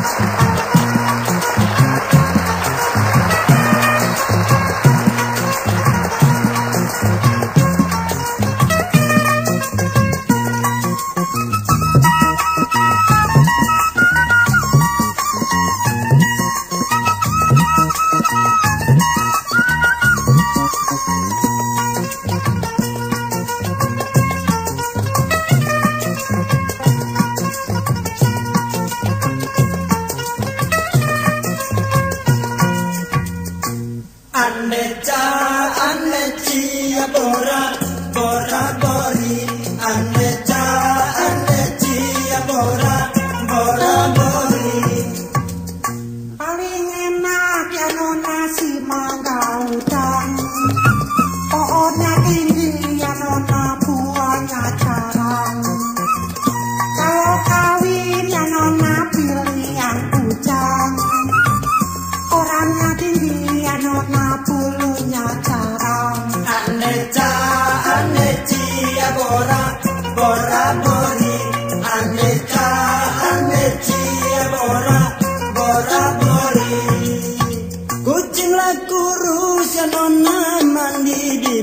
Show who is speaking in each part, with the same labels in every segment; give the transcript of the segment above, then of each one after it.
Speaker 1: Aneca,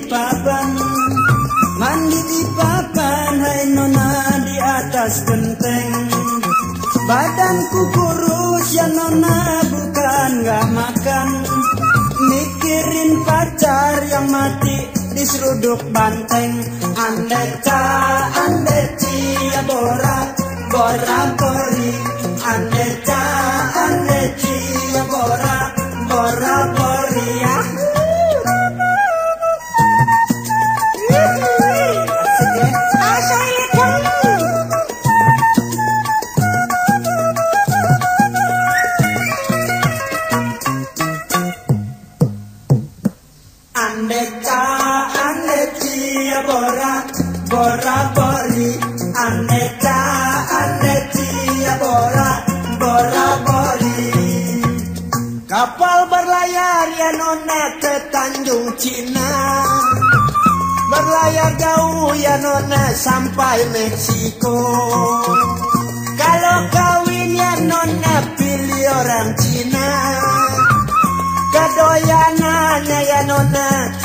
Speaker 1: papan Mandi di papan hai nona di atas genteng. Badanku kurus ya nona bukan gak makan. Mikirin pacar yang mati di seruduk banteng. Andeca, andeci ya bora, bora Andeca, andeci ya bora, bora bori. Andeca, andeci ya bora, bora bori. Kapal berlayar ya nona ke Tanjung Cina. Berlayar jauh ya nona sampai Meksiko. Kalau kawin ya nona pilih orang Cina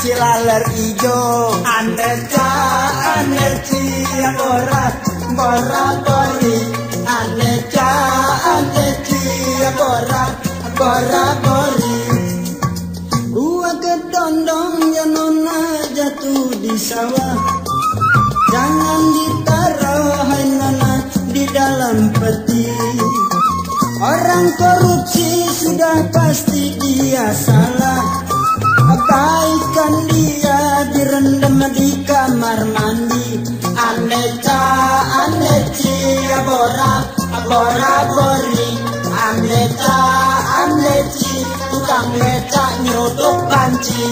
Speaker 1: nona silaler ijo Aneca, aneci ya bora, bora bori. Aneca, aneci ya bora, bora bori. Gua kedondong ya nona jatuh di sawah Jangan ditaruh hai nona di dalam peti. Orang korupsi sudah pasti dia salah Abaikan dia direndam di kamar mandi. Aneca, aneci, bora, bora, bori. Aneca, aneci, tukang leca nyutup panci